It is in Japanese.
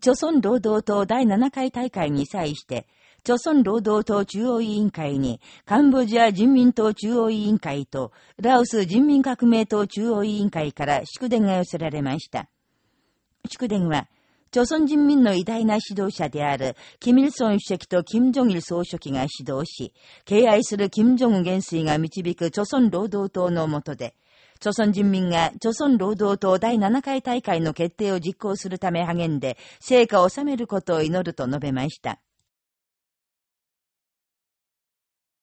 朝鮮労働党第7回大会に際して、朝鮮労働党中央委員会に、カンボジア人民党中央委員会と、ラオス人民革命党中央委員会から祝電が寄せられました。祝電は、朝鮮人民の偉大な指導者である、キミルソン主席とキム・ジョギル総書記が指導し、敬愛するキム・ジョン元帥が導く朝鮮労働党の下で、朝鮮人民が朝鮮労働党第7回大会の決定を実行するため励んで、成果を収めることを祈ると述べました。